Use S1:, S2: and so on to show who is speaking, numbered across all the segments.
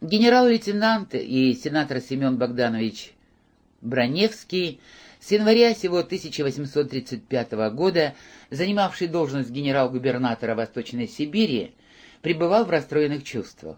S1: Генерал-лейтенант и сенатор Семен Богданович Броневский с января сего 1835 года, занимавший должность генерал-губернатора Восточной Сибири, пребывал в расстроенных чувствах.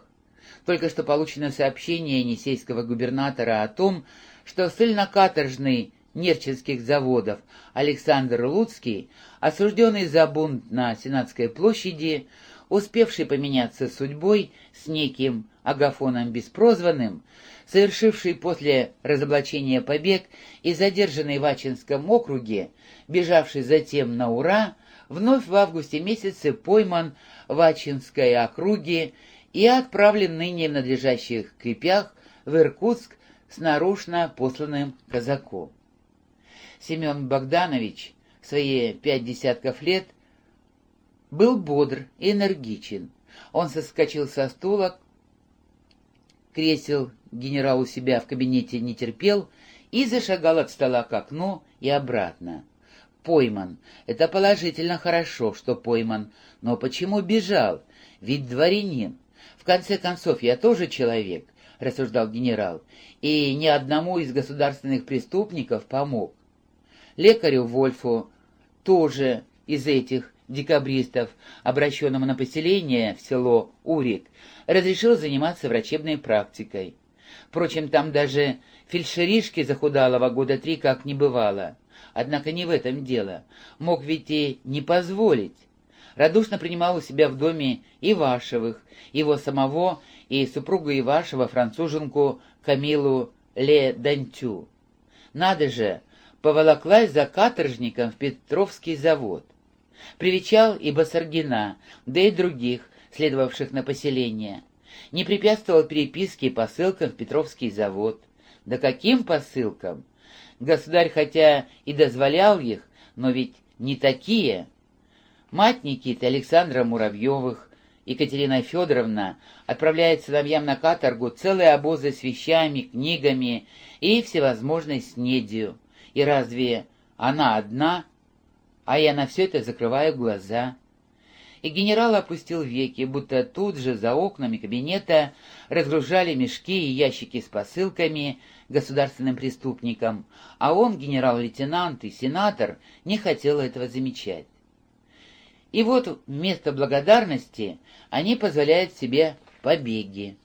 S1: Только что получено сообщение енисейского губернатора о том, что ссыльно-каторжный нерчинских заводов Александр Луцкий, осужденный за бунт на Сенатской площади, успевший поменяться судьбой с неким Агафоном Беспрозванным, совершивший после разоблачения побег и задержанный в Ачинском округе, бежавший затем на Ура, вновь в августе месяце пойман в Ачинской округе и отправлен ныне в надлежащих крепях в Иркутск с нарушно посланным казаком. Семен Богданович в свои пять десятков лет был бодр и энергичен. Он соскочил со стула, кресел генерал у себя в кабинете не терпел и зашагал от стола к окну и обратно. Пойман. Это положительно хорошо, что пойман. Но почему бежал? Ведь дворянин. В конце концов, я тоже человек, рассуждал генерал, и ни одному из государственных преступников помог. Лекарю Вольфу тоже из этих декабристов, обращенному на поселение в село Урик, разрешил заниматься врачебной практикой. Впрочем, там даже фельдшеришки захудалого года три как не бывало. Однако не в этом дело. Мог ведь и не позволить. Радушно принимал у себя в доме Ивашевых, его самого и супругу Ивашева, француженку Камилу Ле Дантю. Надо же, поволоклась за каторжником в Петровский завод. Привечал и Басаргина, да и других, следовавших на поселение. Не препятствовал переписке и посылкам в Петровский завод. Да каким посылкам? Государь хотя и дозволял их, но ведь не такие. Мать Никиты Александра Муравьевых, Екатерина Федоровна, отправляет сыновьям на каторгу целые обозы с вещами, книгами и всевозможной снедью. И разве она одна? А я на все это закрываю глаза. И генерал опустил веки, будто тут же за окнами кабинета разгружали мешки и ящики с посылками государственным преступникам, а он, генерал-лейтенант и сенатор, не хотел этого замечать. И вот вместо благодарности они позволяют себе побеги,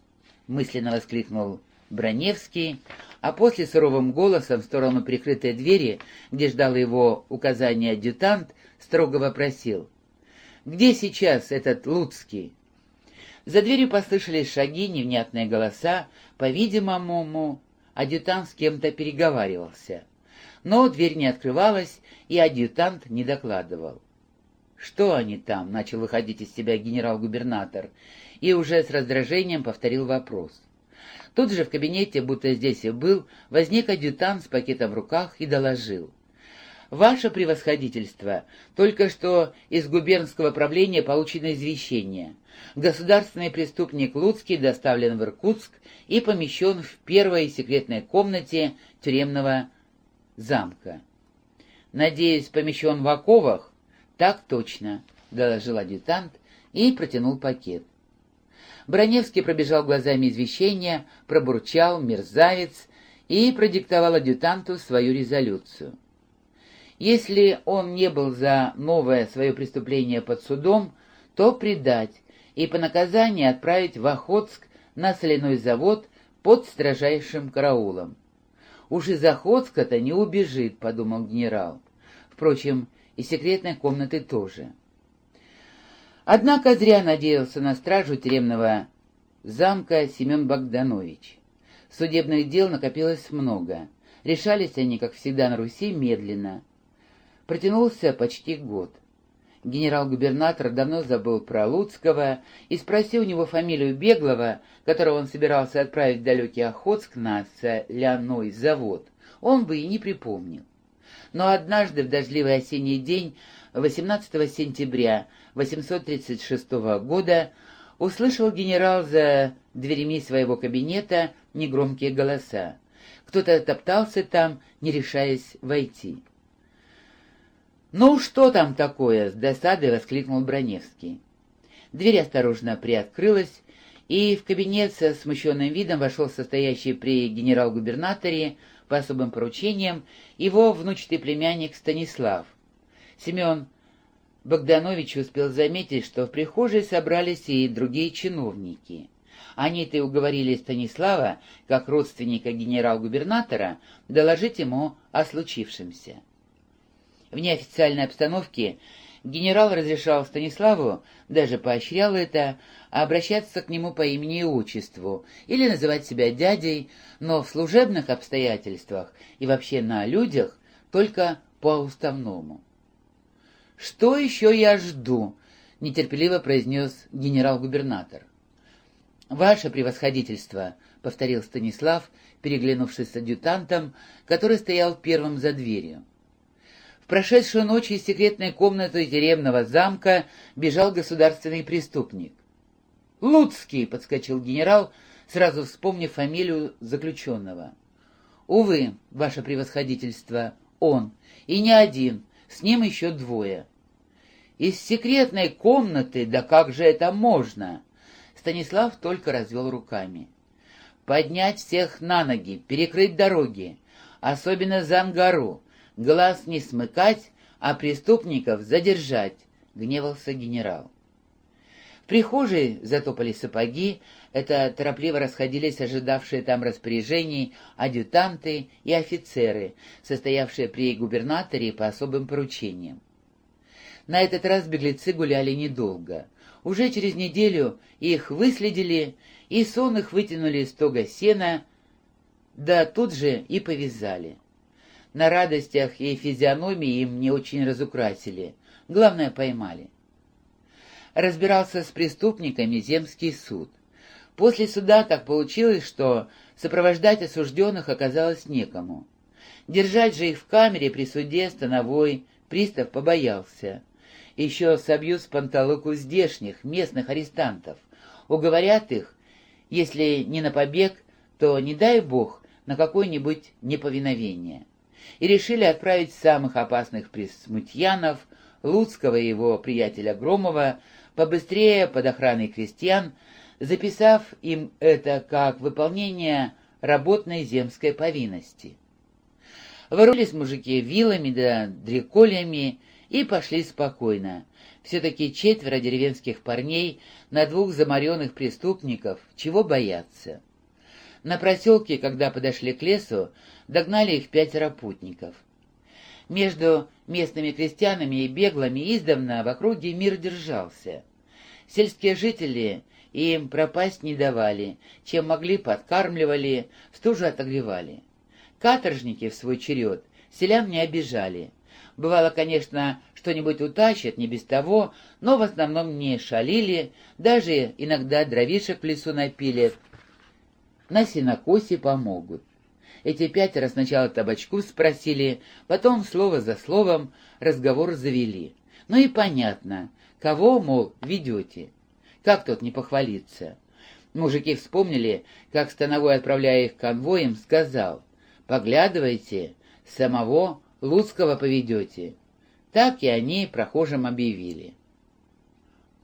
S1: мысленно воскликнул Броневский, а после суровым голосом в сторону прикрытой двери, где ждал его указание адъютант, строго вопросил. «Где сейчас этот Луцкий?» За дверью послышались шаги, невнятные голоса. По-видимому, адъютант с кем-то переговаривался. Но дверь не открывалась, и адъютант не докладывал. «Что они там?» — начал выходить из себя генерал-губернатор, и уже с раздражением повторил вопрос. Тут же в кабинете, будто здесь и был, возник адъютант с пакетом в руках и доложил. «Ваше превосходительство, только что из губернского правления получено извещение. Государственный преступник Луцкий доставлен в Иркутск и помещен в первой секретной комнате тюремного замка. Надеюсь, помещен в оковах? Так точно, доложил адъютант и протянул пакет. Броневский пробежал глазами извещения, пробурчал «мерзавец» и продиктовал адъютанту свою резолюцию. Если он не был за новое свое преступление под судом, то предать и по наказанию отправить в Охотск на соляной завод под строжайшим караулом. «Уж из Охотска-то не убежит», — подумал генерал. Впрочем, и секретной комнаты тоже. Однако зря надеялся на стражу тюремного замка Семен Богданович. Судебных дел накопилось много. Решались они, как всегда на Руси, медленно. Протянулся почти год. Генерал-губернатор давно забыл про Луцкого и спросил у него фамилию Беглого, которого он собирался отправить в далекий Охотск на соляной завод. Он бы и не припомнил. Но однажды в дождливый осенний день 18 сентября 836 года услышал генерал за дверями своего кабинета негромкие голоса. Кто-то топтался там, не решаясь войти. «Ну, что там такое?» — с досадой воскликнул Броневский. Дверь осторожно приоткрылась, и в кабинет со смущенным видом вошел состоящий при генерал-губернаторе по особым поручениям его внучатый племянник Станислав. Семен Богданович успел заметить, что в прихожей собрались и другие чиновники. Они-то и уговорили Станислава, как родственника генерал-губернатора, доложить ему о случившемся. В неофициальной обстановке генерал разрешал Станиславу, даже поощрял это, обращаться к нему по имени и отчеству или называть себя дядей, но в служебных обстоятельствах и вообще на людях только по уставному. «Что еще я жду?» — нетерпеливо произнес генерал-губернатор. «Ваше превосходительство», — повторил Станислав, переглянувшись с адъютантом, который стоял первым за дверью. В прошедшую ночь из секретной комнаты тюремного замка бежал государственный преступник. «Луцкий!» — подскочил генерал, сразу вспомнив фамилию заключенного. «Увы, ваше превосходительство, он, и не один, с ним еще двое. Из секретной комнаты, да как же это можно? Станислав только развел руками. Поднять всех на ноги, перекрыть дороги, особенно за ангару, глаз не смыкать, а преступников задержать, гневался генерал. В прихожей затопали сапоги, это торопливо расходились ожидавшие там распоряжений адъютанты и офицеры, состоявшие при губернаторе по особым поручениям. На этот раз беглецы гуляли недолго. Уже через неделю их выследили, и сон их вытянули из тога сена, да тут же и повязали. На радостях и физиономии им не очень разукрасили, главное поймали. Разбирался с преступниками земский суд. После суда так получилось, что сопровождать осужденных оказалось некому. Держать же их в камере при суде становой пристав побоялся. Еще собьют с панталыку здешних, местных арестантов. Уговорят их, если не на побег, то, не дай бог, на какое-нибудь неповиновение. И решили отправить самых опасных присмутьянов, Луцкого и его приятеля Громова, побыстрее под охраной крестьян, записав им это как выполнение работной земской повинности. Ворулись мужики вилами да дрекольями и пошли спокойно. Все-таки четверо деревенских парней на двух заморенных преступников, чего бояться. На проселке, когда подошли к лесу, догнали их пятеро путников. Между местными крестьянами и беглыми издавна в округе мир держался. Сельские жители им пропасть не давали, чем могли подкармливали, стужу отогревали. Каторжники в свой черед селян не обижали. Бывало, конечно, что-нибудь утащат, не без того, но в основном не шалили, даже иногда дровишек в лесу напилят. На сенокосе помогут. Эти пятеро сначала табачку спросили, потом слово за словом разговор завели. Ну и понятно, кого, мол, ведете. Как тут не похвалиться? Мужики вспомнили, как Становой, отправляя их конвоем, сказал, «Поглядывайте, самого Луцкого поведете». Так и они прохожим объявили.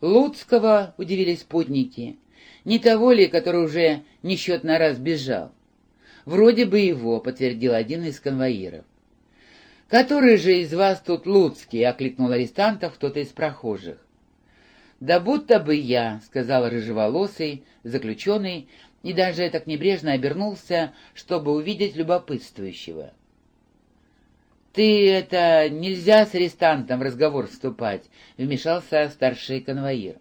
S1: «Луцкого?» — удивились путники. «Не того ли, который уже несчетно раз бежал?» «Вроде бы его», — подтвердил один из конвоиров. «Который же из вас тут Луцкий?» — окликнул арестантов кто-то из прохожих. «Да будто бы я», — сказал рыжеволосый, заключенный, и даже так небрежно обернулся, чтобы увидеть любопытствующего. «Ты это... нельзя с арестантом в разговор вступать», — вмешался старший конвоир.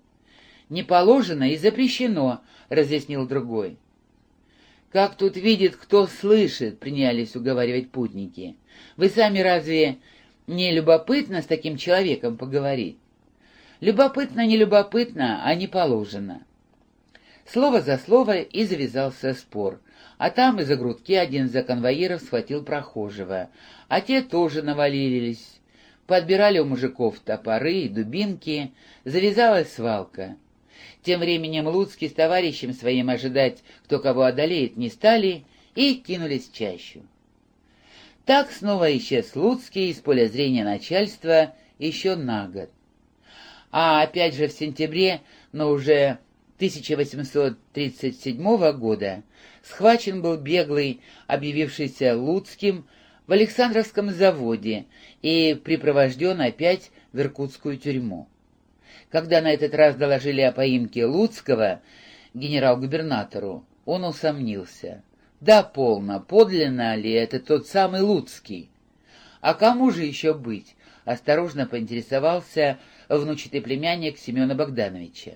S1: «Не положено и запрещено», — разъяснил другой. «Как тут видит, кто слышит», — принялись уговаривать путники. «Вы сами разве не любопытно с таким человеком поговорить?» Любопытно, не любопытно, а не положено. Слово за слово и завязался спор. А там из-за грудки один за конвоиров схватил прохожего, а те тоже навалились. Подбирали у мужиков топоры и дубинки, завязалась свалка. Тем временем Луцкий с товарищем своим ожидать, кто кого одолеет, не стали, и кинулись в чащу. Так снова исчез Луцкий из поля зрения начальства еще на год. А опять же в сентябре, но уже 1837 года схвачен был беглый, объявившийся Луцким, в Александровском заводе и припровожден опять в Иркутскую тюрьму. Когда на этот раз доложили о поимке Луцкого генерал-губернатору, он усомнился. Да, полно, подлинно ли это тот самый Луцкий? А кому же еще быть? Осторожно поинтересовался внучатый племянник Семена Богдановича.